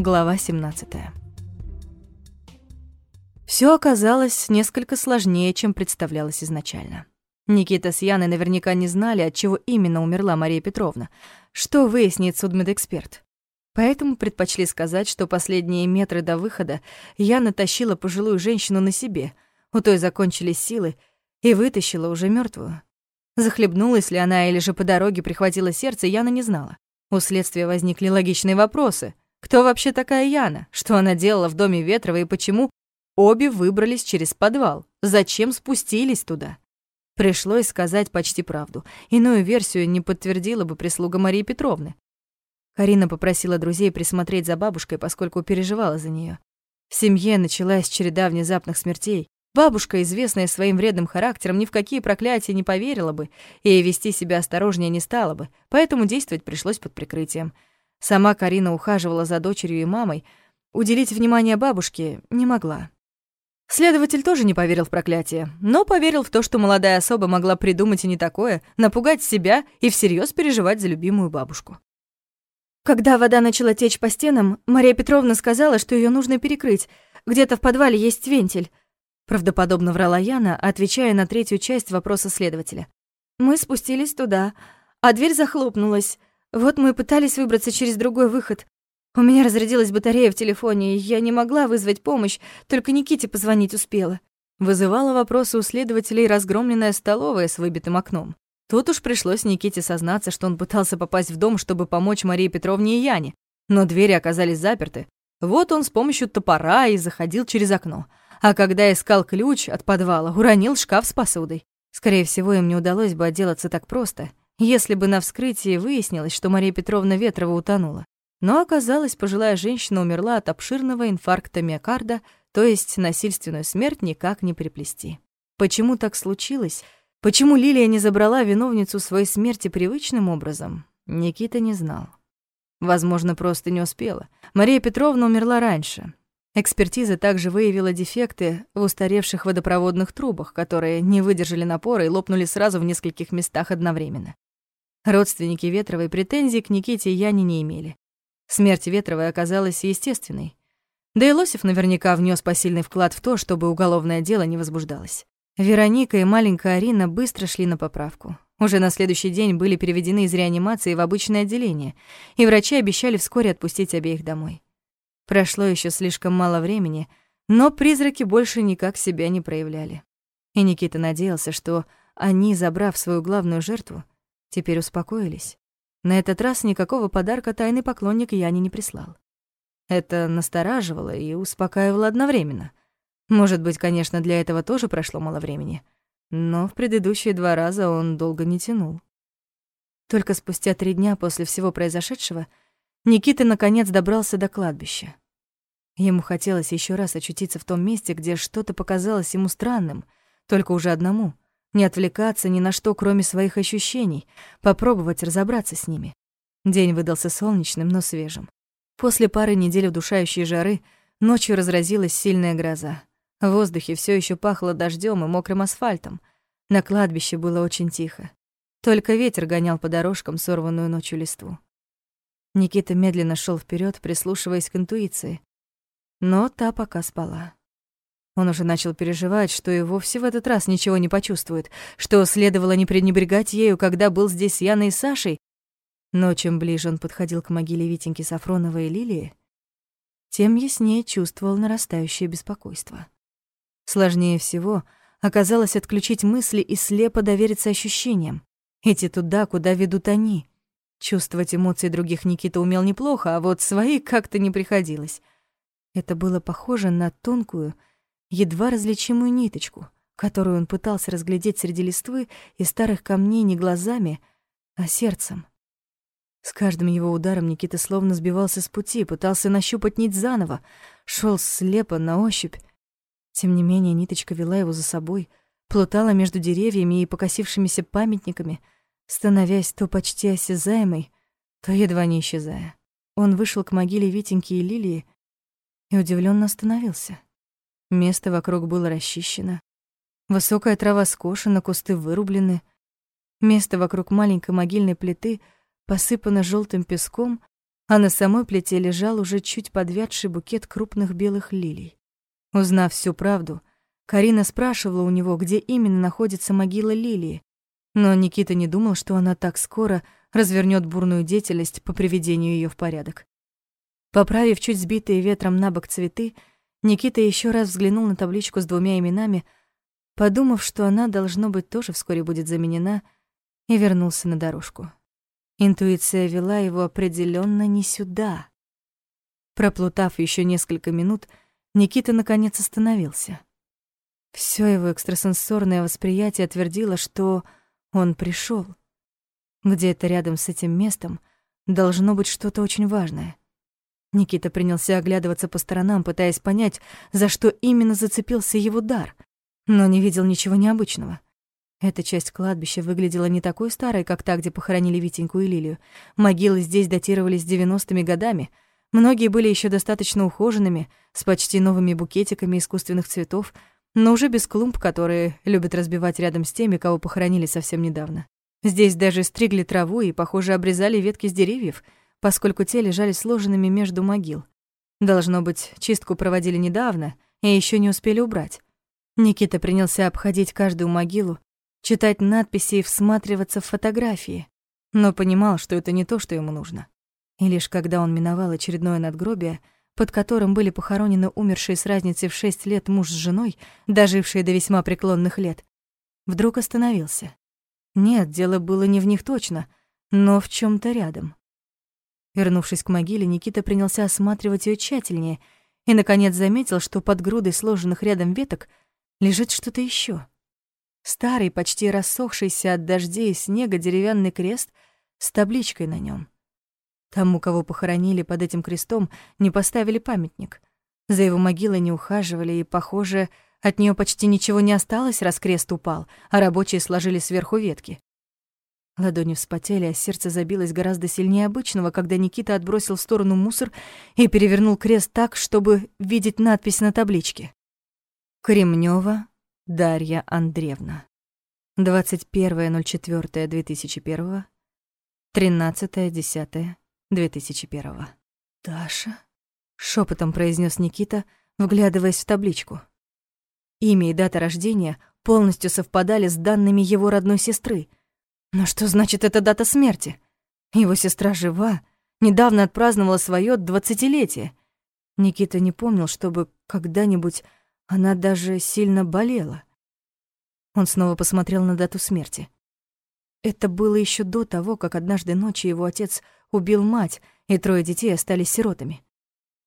Глава 17. Все оказалось несколько сложнее, чем представлялось изначально. Никита с Яной наверняка не знали, от чего именно умерла Мария Петровна, что выяснит судмедэксперт. Поэтому предпочли сказать, что последние метры до выхода Яна тащила пожилую женщину на себе, у той закончились силы, и вытащила уже мертвую. Захлебнулась ли она или же по дороге прихватила сердце, Яна не знала. У следствия возникли логичные вопросы. Кто вообще такая Яна? Что она делала в доме Ветрова и почему обе выбрались через подвал? Зачем спустились туда? Пришлось сказать почти правду. Иную версию не подтвердила бы прислуга Марии Петровны. Карина попросила друзей присмотреть за бабушкой, поскольку переживала за нее. В семье началась череда внезапных смертей. Бабушка, известная своим вредным характером, ни в какие проклятия не поверила бы и вести себя осторожнее не стала бы, поэтому действовать пришлось под прикрытием. Сама Карина ухаживала за дочерью и мамой, уделить внимание бабушке не могла. Следователь тоже не поверил в проклятие, но поверил в то, что молодая особа могла придумать и не такое, напугать себя и всерьез переживать за любимую бабушку. Когда вода начала течь по стенам, Мария Петровна сказала, что ее нужно перекрыть. Где-то в подвале есть вентиль. Правдоподобно врала Яна, отвечая на третью часть вопроса следователя. Мы спустились туда, а дверь захлопнулась. Вот мы пытались выбраться через другой выход. У меня разрядилась батарея в телефоне, и я не могла вызвать помощь, только Никите позвонить успела. Вызывала вопросы у следователей разгромленная столовая с выбитым окном. Тут уж пришлось Никите сознаться, что он пытался попасть в дом, чтобы помочь Марии Петровне и Яне, но двери оказались заперты. Вот он с помощью топора и заходил через окно. А когда искал ключ от подвала, уронил шкаф с посудой. Скорее всего, им не удалось бы отделаться так просто, если бы на вскрытии выяснилось, что Мария Петровна Ветрова утонула. Но оказалось, пожилая женщина умерла от обширного инфаркта миокарда, то есть насильственную смерть никак не приплести. Почему так случилось? Почему Лилия не забрала виновницу своей смерти привычным образом? Никита не знал. Возможно, просто не успела. Мария Петровна умерла раньше. Экспертиза также выявила дефекты в устаревших водопроводных трубах, которые не выдержали напора и лопнули сразу в нескольких местах одновременно. Родственники Ветровой претензий к Никите и Яне не имели. Смерть Ветровой оказалась естественной. Да и Лосев наверняка внес посильный вклад в то, чтобы уголовное дело не возбуждалось. Вероника и маленькая Арина быстро шли на поправку. Уже на следующий день были переведены из реанимации в обычное отделение, и врачи обещали вскоре отпустить обеих домой. Прошло еще слишком мало времени, но призраки больше никак себя не проявляли. И Никита надеялся, что они, забрав свою главную жертву, теперь успокоились. На этот раз никакого подарка тайный поклонник Яне не прислал. Это настораживало и успокаивало одновременно. Может быть, конечно, для этого тоже прошло мало времени, но в предыдущие два раза он долго не тянул. Только спустя три дня после всего произошедшего Никита наконец добрался до кладбища. Ему хотелось еще раз очутиться в том месте, где что-то показалось ему странным, только уже одному — не отвлекаться ни на что, кроме своих ощущений, попробовать разобраться с ними. День выдался солнечным, но свежим. После пары недель удушающей жары ночью разразилась сильная гроза. В воздухе все еще пахло дождем и мокрым асфальтом. На кладбище было очень тихо. Только ветер гонял по дорожкам сорванную ночью листву. Никита медленно шел вперед, прислушиваясь к интуиции. Но та пока спала. Он уже начал переживать, что и вовсе в этот раз ничего не почувствует, что следовало не пренебрегать ею, когда был здесь с Яной и Сашей. Но чем ближе он подходил к могиле Витеньки Сафроновой и Лилии, тем яснее чувствовал нарастающее беспокойство. Сложнее всего оказалось отключить мысли и слепо довериться ощущениям. Идти туда, куда ведут они. Чувствовать эмоции других Никита умел неплохо, а вот свои как-то не приходилось. Это было похоже на тонкую, едва различимую ниточку, которую он пытался разглядеть среди листвы и старых камней не глазами, а сердцем. С каждым его ударом Никита словно сбивался с пути, пытался нащупать нить заново, шел слепо, на ощупь. Тем не менее, ниточка вела его за собой, плутала между деревьями и покосившимися памятниками, становясь то почти осязаемой, то едва не исчезая. Он вышел к могиле Витеньки и Лилии и удивленно остановился. Место вокруг было расчищено. Высокая трава скошена, кусты вырублены. Место вокруг маленькой могильной плиты посыпано желтым песком, а на самой плите лежал уже чуть подвядший букет крупных белых лилий. Узнав всю правду, Карина спрашивала у него, где именно находится могила Лилии, но Никита не думал, что она так скоро развернет бурную деятельность по приведению ее в порядок. Поправив чуть сбитые ветром на бок цветы, Никита еще раз взглянул на табличку с двумя именами, подумав, что она, должно быть, тоже вскоре будет заменена, и вернулся на дорожку. Интуиция вела его определенно не сюда. Проплутав еще несколько минут, Никита наконец остановился. Все его экстрасенсорное восприятие твердило, что он пришел. Где-то рядом с этим местом должно быть что-то очень важное. Никита принялся оглядываться по сторонам, пытаясь понять, за что именно зацепился его дар, но не видел ничего необычного. Эта часть кладбища выглядела не такой старой, как та, где похоронили Витеньку и Лилию. Могилы здесь датировались девяностыми годами. Многие были еще достаточно ухоженными, с почти новыми букетиками искусственных цветов, но уже без клумб, которые любят разбивать рядом с теми, кого похоронили совсем недавно. Здесь даже стригли траву и, похоже, обрезали ветки с деревьев, поскольку те лежали сложенными между могил. Должно быть, чистку проводили недавно и еще не успели убрать. Никита принялся обходить каждую могилу, читать надписи и всматриваться в фотографии, но понимал, что это не то, что ему нужно. И лишь когда он миновал очередное надгробие, под которым были похоронены умершие с разницей в шесть лет муж с женой, дожившие до весьма преклонных лет, вдруг остановился. Нет, дело было не в них точно, но в чем то рядом. Вернувшись к могиле, Никита принялся осматривать ее тщательнее и, наконец, заметил, что под грудой сложенных рядом веток лежит что-то еще. Старый, почти рассохшийся от дождей и снега деревянный крест с табличкой на нем. Тому, кого похоронили под этим крестом, не поставили памятник. За его могилой не ухаживали, и, похоже, от нее почти ничего не осталось, раз крест упал, а рабочие сложили сверху ветки. Ладони вспотели, а сердце забилось гораздо сильнее обычного, когда Никита отбросил в сторону мусор и перевернул крест так, чтобы видеть надпись на табличке. Кремнева Дарья Андреевна. 21.04.2001, 13.10.2001. «Даша?» — шепотом произнес Никита, вглядываясь в табличку. Имя и дата рождения полностью совпадали с данными его родной сестры. Но что значит эта дата смерти? Его сестра жива, недавно отпраздновала свое двадцатилетие. Никита не помнил, чтобы когда-нибудь она даже сильно болела. Он снова посмотрел на дату смерти. Это было еще до того, как однажды ночью его отец убил мать, и трое детей остались сиротами.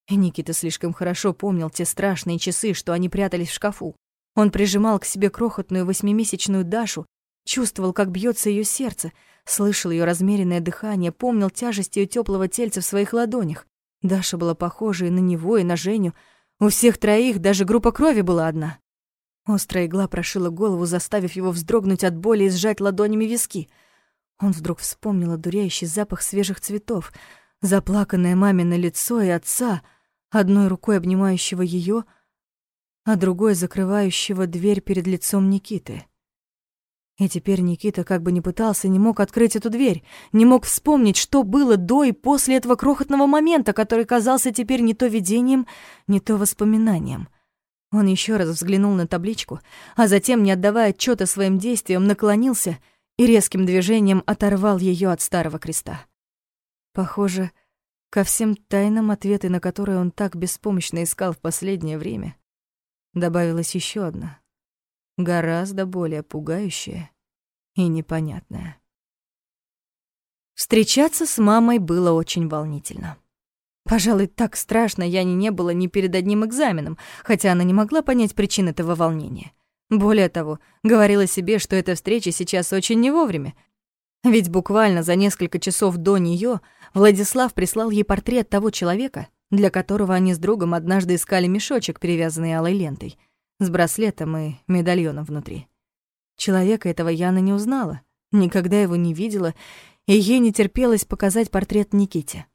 И Никита слишком хорошо помнил те страшные часы, что они прятались в шкафу. Он прижимал к себе крохотную восьмимесячную Дашу, чувствовал, как бьется ее сердце, слышал ее размеренное дыхание, помнил тяжесть ее теплого тельца в своих ладонях. Даша была похожа и на него, и на Женю. У всех троих даже группа крови была одна. Острая игла прошила голову, заставив его вздрогнуть от боли и сжать ладонями виски. Он вдруг вспомнил одуряющий запах свежих цветов, заплаканное мамино лицо и отца, одной рукой обнимающего ее, а другой закрывающего дверь перед лицом Никиты. И теперь Никита, как бы ни пытался, не мог открыть эту дверь, не мог вспомнить, что было до и после этого крохотного момента, который казался теперь не то видением, не то воспоминанием. Он еще раз взглянул на табличку, а затем, не отдавая отчета своим действиям, наклонился и резким движением оторвал ее от старого креста. Похоже, ко всем тайнам, ответы на которые он так беспомощно искал в последнее время, добавилась еще одна, гораздо более пугающая и непонятная. Встречаться с мамой было очень волнительно. Пожалуй, так страшно Яне не было ни перед одним экзаменом, хотя она не могла понять причин этого волнения. Более того, говорила себе, что эта встреча сейчас очень не вовремя. Ведь буквально за несколько часов до нее Владислав прислал ей портрет того человека, для которого они с другом однажды искали мешочек, перевязанный алой лентой, с браслетом и медальоном внутри. Человека этого Яна не узнала, никогда его не видела, и ей не терпелось показать портрет Никите.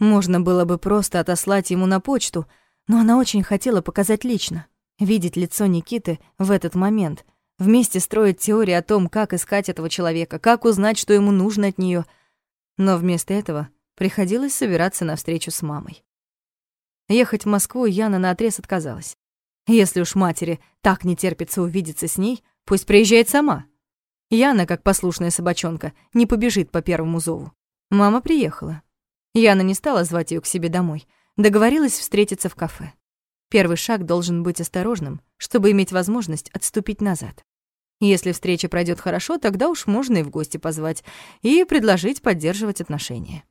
Можно было бы просто отослать ему на почту, но она очень хотела показать лично, видеть лицо Никиты в этот момент, вместе строить теории о том, как искать этого человека, как узнать, что ему нужно от нее. Но вместо этого Приходилось собираться на встречу с мамой. Ехать в Москву Яна наотрез отказалась. Если уж матери так не терпится увидеться с ней, пусть приезжает сама. Яна, как послушная собачонка, не побежит по первому зову. Мама приехала. Яна не стала звать ее к себе домой, договорилась встретиться в кафе. Первый шаг должен быть осторожным, чтобы иметь возможность отступить назад. Если встреча пройдет хорошо, тогда уж можно и в гости позвать и предложить поддерживать отношения.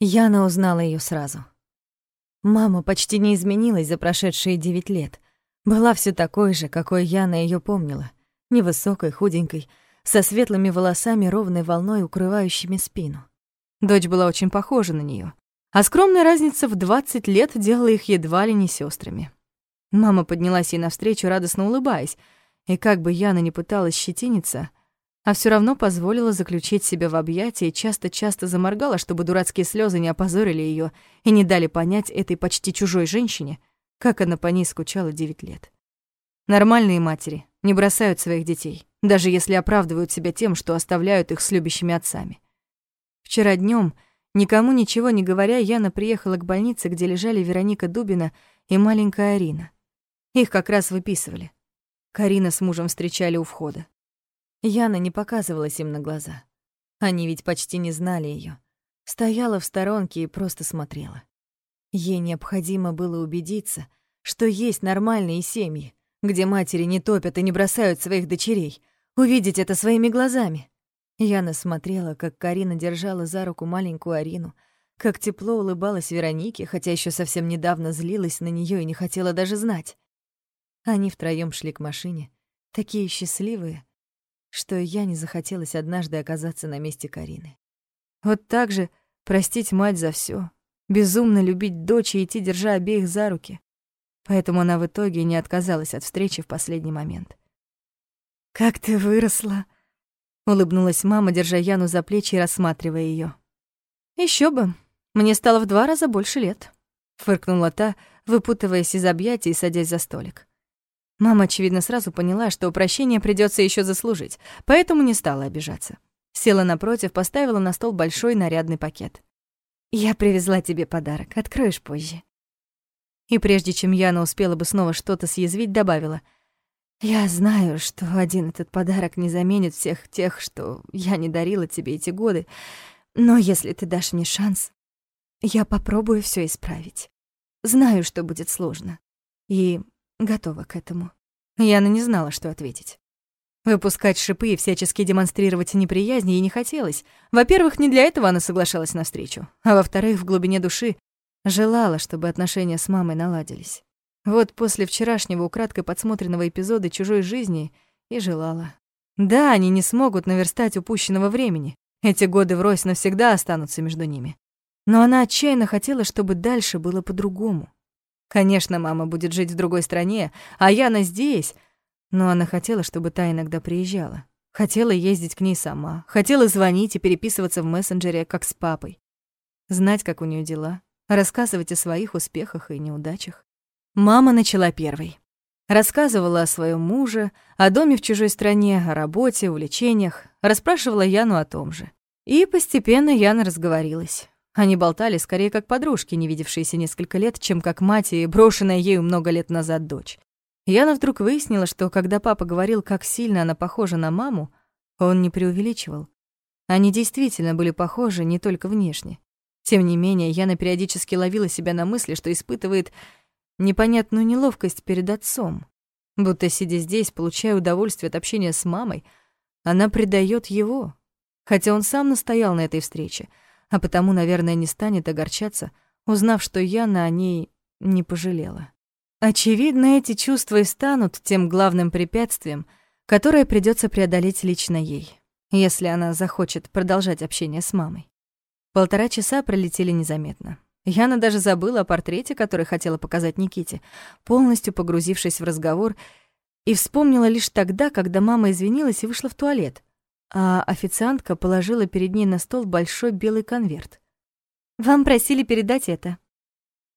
Яна узнала ее сразу. Мама почти не изменилась за прошедшие девять лет. Была все такой же, какой Яна ее помнила. Невысокой, худенькой, со светлыми волосами ровной волной, укрывающими спину. Дочь была очень похожа на нее, а скромная разница в 20 лет делала их едва ли не сестрами. Мама поднялась ей навстречу, радостно улыбаясь, и как бы Яна не пыталась щетиниться, а все равно позволила заключить себя в объятия и часто-часто заморгала, чтобы дурацкие слезы не опозорили ее и не дали понять этой почти чужой женщине, как она по ней скучала девять лет. Нормальные матери не бросают своих детей, даже если оправдывают себя тем, что оставляют их с любящими отцами. Вчера днем, никому ничего не говоря, Яна приехала к больнице, где лежали Вероника Дубина и маленькая Арина. Их как раз выписывали. Карина с мужем встречали у входа. Яна не показывалась им на глаза. Они ведь почти не знали ее. Стояла в сторонке и просто смотрела. Ей необходимо было убедиться, что есть нормальные семьи, где матери не топят и не бросают своих дочерей. Увидеть это своими глазами. Яна смотрела, как Карина держала за руку маленькую Арину, как тепло улыбалась Веронике, хотя еще совсем недавно злилась на нее и не хотела даже знать. Они втроем шли к машине, такие счастливые, что я не захотелось однажды оказаться на месте Карины. Вот так же простить мать за все, безумно любить дочь и идти, держа обеих за руки. Поэтому она в итоге не отказалась от встречи в последний момент. «Как ты выросла!» — улыбнулась мама, держа Яну за плечи и рассматривая ее. Еще бы, мне стало в два раза больше лет», — фыркнула та, выпутываясь из объятий и садясь за столик. Мама, очевидно, сразу поняла, что прощение придется еще заслужить, поэтому не стала обижаться. Села напротив, поставила на стол большой нарядный пакет. «Я привезла тебе подарок, откроешь позже». И прежде чем Яна успела бы снова что-то съязвить, добавила. «Я знаю, что один этот подарок не заменит всех тех, что я не дарила тебе эти годы, но если ты дашь мне шанс, я попробую все исправить. Знаю, что будет сложно. И готова к этому. Яна не знала, что ответить. Выпускать шипы и всячески демонстрировать неприязнь ей не хотелось. Во-первых, не для этого она соглашалась на встречу, а во-вторых, в глубине души желала, чтобы отношения с мамой наладились. Вот после вчерашнего украдкой подсмотренного эпизода чужой жизни и желала. Да, они не смогут наверстать упущенного времени. Эти годы врозь навсегда останутся между ними. Но она отчаянно хотела, чтобы дальше было по-другому. Конечно, мама будет жить в другой стране, а Яна здесь. Но она хотела, чтобы та иногда приезжала. Хотела ездить к ней сама. Хотела звонить и переписываться в мессенджере, как с папой. Знать, как у нее дела. Рассказывать о своих успехах и неудачах. Мама начала первой. Рассказывала о своем муже, о доме в чужой стране, о работе, увлечениях. Расспрашивала Яну о том же. И постепенно Яна разговорилась. Они болтали скорее как подружки, не видевшиеся несколько лет, чем как мать и брошенная ею много лет назад дочь. Яна вдруг выяснила, что когда папа говорил, как сильно она похожа на маму, он не преувеличивал. Они действительно были похожи не только внешне. Тем не менее, Яна периодически ловила себя на мысли, что испытывает непонятную неловкость перед отцом. Будто, сидя здесь, получая удовольствие от общения с мамой, она предает его. Хотя он сам настоял на этой встрече — а потому, наверное, не станет огорчаться, узнав, что Яна о ней не пожалела. Очевидно, эти чувства и станут тем главным препятствием, которое придется преодолеть лично ей, если она захочет продолжать общение с мамой. Полтора часа пролетели незаметно. Яна даже забыла о портрете, который хотела показать Никите, полностью погрузившись в разговор, и вспомнила лишь тогда, когда мама извинилась и вышла в туалет а официантка положила перед ней на стол большой белый конверт. «Вам просили передать это».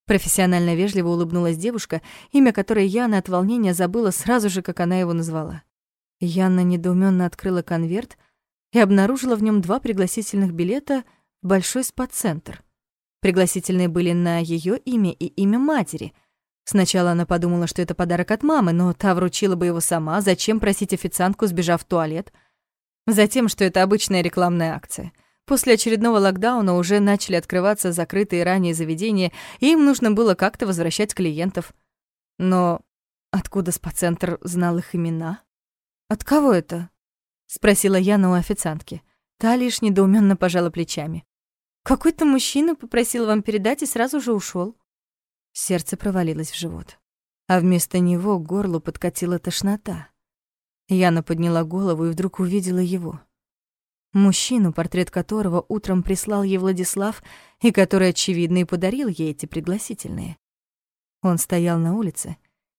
Профессионально вежливо улыбнулась девушка, имя которой Яна от волнения забыла сразу же, как она его назвала. Яна недоуменно открыла конверт и обнаружила в нем два пригласительных билета в большой спа-центр. Пригласительные были на ее имя и имя матери. Сначала она подумала, что это подарок от мамы, но та вручила бы его сама, зачем просить официантку, сбежав в туалет. Затем, что это обычная рекламная акция. После очередного локдауна уже начали открываться закрытые ранее заведения, и им нужно было как-то возвращать клиентов. Но откуда спа-центр знал их имена? «От кого это?» — спросила Яна у официантки. Та лишь недоуменно пожала плечами. «Какой-то мужчина попросил вам передать и сразу же ушел. Сердце провалилось в живот. А вместо него к горлу подкатила тошнота. Яна подняла голову и вдруг увидела его. Мужчину, портрет которого утром прислал ей Владислав и который, очевидно, и подарил ей эти пригласительные. Он стоял на улице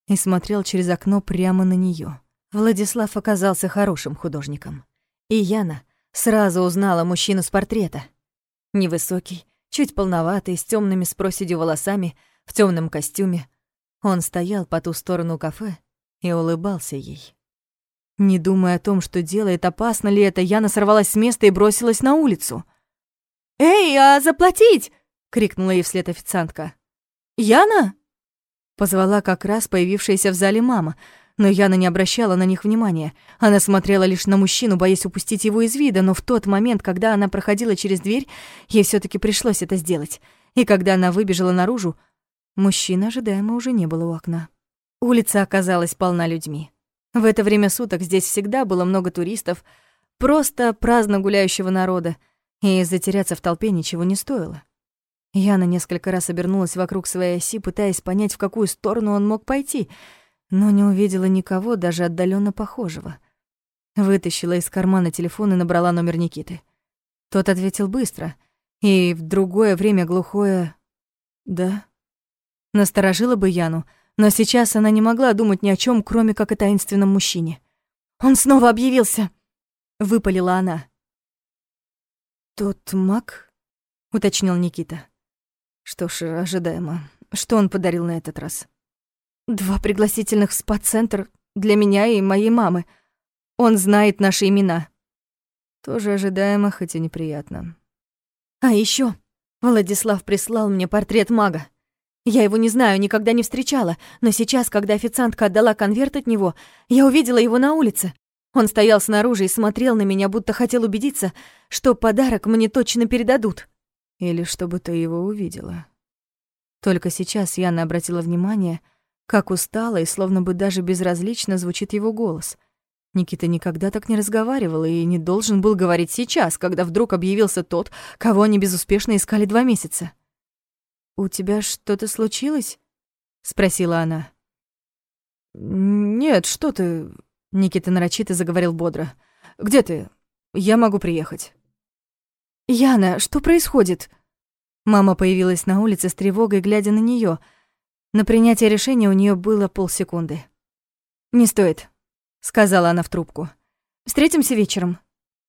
и смотрел через окно прямо на нее. Владислав оказался хорошим художником. И Яна сразу узнала мужчину с портрета. Невысокий, чуть полноватый, с темными с проседью волосами, в темном костюме. Он стоял по ту сторону кафе и улыбался ей. Не думая о том, что делает, опасно ли это, Яна сорвалась с места и бросилась на улицу. «Эй, а заплатить!» — крикнула ей вслед официантка. «Яна?» — позвала как раз появившаяся в зале мама, но Яна не обращала на них внимания. Она смотрела лишь на мужчину, боясь упустить его из вида, но в тот момент, когда она проходила через дверь, ей все таки пришлось это сделать. И когда она выбежала наружу, мужчины ожидаемо уже не было у окна. Улица оказалась полна людьми. В это время суток здесь всегда было много туристов, просто праздно гуляющего народа, и затеряться в толпе ничего не стоило. Яна несколько раз обернулась вокруг своей оси, пытаясь понять, в какую сторону он мог пойти, но не увидела никого, даже отдаленно похожего. Вытащила из кармана телефон и набрала номер Никиты. Тот ответил быстро, и в другое время глухое «да». Насторожила бы Яну, но сейчас она не могла думать ни о чем, кроме как о таинственном мужчине. «Он снова объявился!» — выпалила она. «Тот маг?» — уточнил Никита. Что ж, ожидаемо. Что он подарил на этот раз? Два пригласительных в спа-центр для меня и моей мамы. Он знает наши имена. Тоже ожидаемо, хоть и неприятно. А еще Владислав прислал мне портрет мага. Я его не знаю, никогда не встречала, но сейчас, когда официантка отдала конверт от него, я увидела его на улице. Он стоял снаружи и смотрел на меня, будто хотел убедиться, что подарок мне точно передадут. Или чтобы ты его увидела. Только сейчас Яна обратила внимание, как устало и словно бы даже безразлично звучит его голос. Никита никогда так не разговаривал и не должен был говорить сейчас, когда вдруг объявился тот, кого они безуспешно искали два месяца. «У тебя что-то случилось?» — спросила она. «Нет, что ты...» — Никита нарочито заговорил бодро. «Где ты? Я могу приехать». «Яна, что происходит?» Мама появилась на улице с тревогой, глядя на нее. На принятие решения у нее было полсекунды. «Не стоит», — сказала она в трубку. «Встретимся вечером».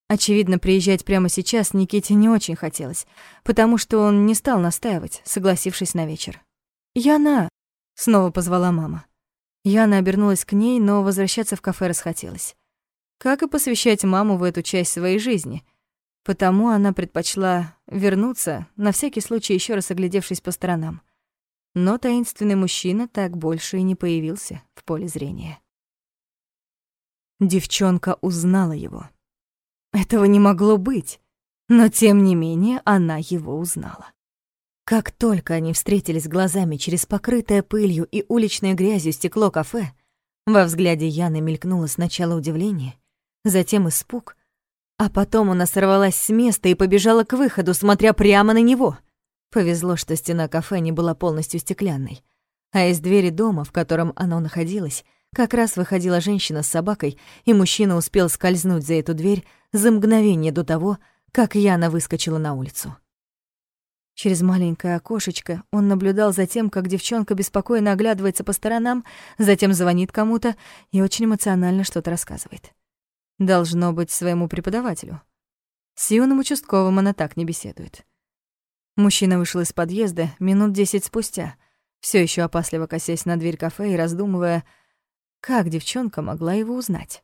Очевидно, приезжать прямо сейчас Никите не очень хотелось, потому что он не стал настаивать, согласившись на вечер. «Яна!» — снова позвала мама. Яна обернулась к ней, но возвращаться в кафе расхотелось. Как и посвящать маму в эту часть своей жизни. Потому она предпочла вернуться, на всякий случай еще раз оглядевшись по сторонам. Но таинственный мужчина так больше и не появился в поле зрения. Девчонка узнала его. Этого не могло быть, но тем не менее она его узнала. Как только они встретились глазами через покрытое пылью и уличной грязью стекло кафе, во взгляде Яны мелькнуло сначала удивление, затем испуг, а потом она сорвалась с места и побежала к выходу, смотря прямо на него. Повезло, что стена кафе не была полностью стеклянной, а из двери дома, в котором оно находилось, как раз выходила женщина с собакой, и мужчина успел скользнуть за эту дверь за мгновение до того, как Яна выскочила на улицу. Через маленькое окошечко он наблюдал за тем, как девчонка беспокойно оглядывается по сторонам, затем звонит кому-то и очень эмоционально что-то рассказывает. Должно быть своему преподавателю. С юным участковым она так не беседует. Мужчина вышел из подъезда минут десять спустя, все еще опасливо косясь на дверь кафе и раздумывая, как девчонка могла его узнать?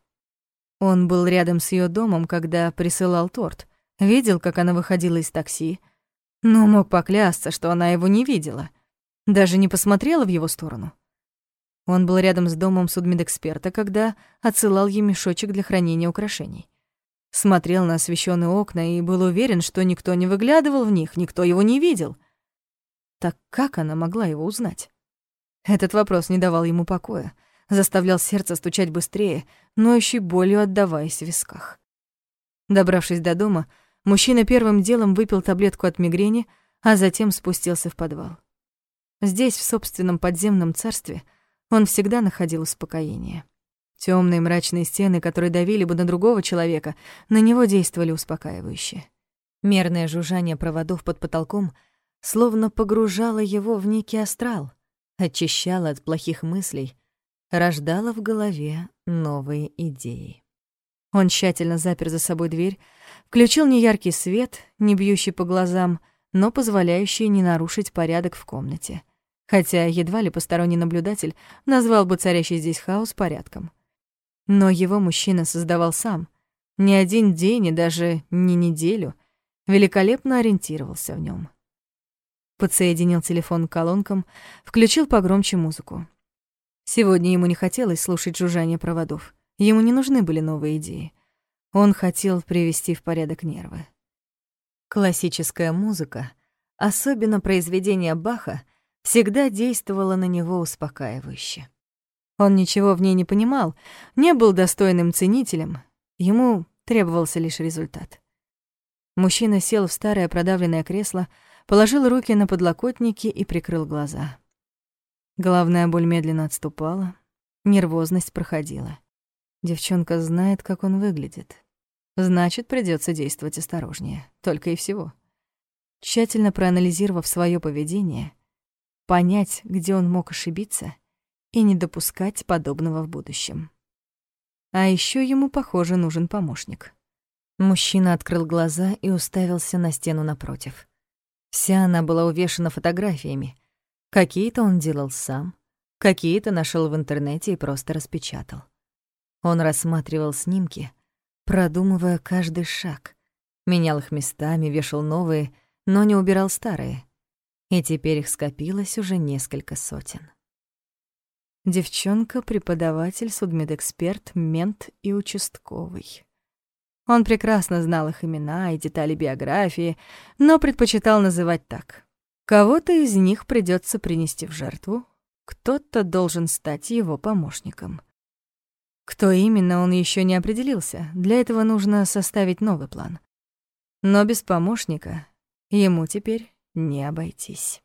Он был рядом с ее домом, когда присылал торт, видел, как она выходила из такси, но мог поклясться, что она его не видела, даже не посмотрела в его сторону. Он был рядом с домом судмедэксперта, когда отсылал ей мешочек для хранения украшений. Смотрел на освещенные окна и был уверен, что никто не выглядывал в них, никто его не видел. Так как она могла его узнать? Этот вопрос не давал ему покоя, заставлял сердце стучать быстрее, ноющей болью отдаваясь в висках. Добравшись до дома, мужчина первым делом выпил таблетку от мигрени, а затем спустился в подвал. Здесь, в собственном подземном царстве, он всегда находил успокоение. Темные мрачные стены, которые давили бы на другого человека, на него действовали успокаивающе. Мерное жужжание проводов под потолком словно погружало его в некий астрал, очищало от плохих мыслей, рождало в голове новые идеи. Он тщательно запер за собой дверь, включил неяркий свет, не бьющий по глазам, но позволяющий не нарушить порядок в комнате — хотя едва ли посторонний наблюдатель назвал бы царящий здесь хаос порядком. Но его мужчина создавал сам. Ни один день и даже не неделю великолепно ориентировался в нем. Подсоединил телефон к колонкам, включил погромче музыку. Сегодня ему не хотелось слушать жужжание проводов. Ему не нужны были новые идеи. Он хотел привести в порядок нервы. Классическая музыка, особенно произведения Баха, всегда действовала на него успокаивающе. Он ничего в ней не понимал, не был достойным ценителем, ему требовался лишь результат. Мужчина сел в старое продавленное кресло, положил руки на подлокотники и прикрыл глаза. Головная боль медленно отступала, нервозность проходила. Девчонка знает, как он выглядит. Значит, придется действовать осторожнее, только и всего. Тщательно проанализировав свое поведение — понять, где он мог ошибиться, и не допускать подобного в будущем. А еще ему, похоже, нужен помощник. Мужчина открыл глаза и уставился на стену напротив. Вся она была увешана фотографиями. Какие-то он делал сам, какие-то нашел в интернете и просто распечатал. Он рассматривал снимки, продумывая каждый шаг, менял их местами, вешал новые, но не убирал старые — и теперь их скопилось уже несколько сотен. Девчонка, преподаватель, судмедэксперт, мент и участковый. Он прекрасно знал их имена и детали биографии, но предпочитал называть так. Кого-то из них придется принести в жертву, кто-то должен стать его помощником. Кто именно, он еще не определился. Для этого нужно составить новый план. Но без помощника ему теперь не обойтись.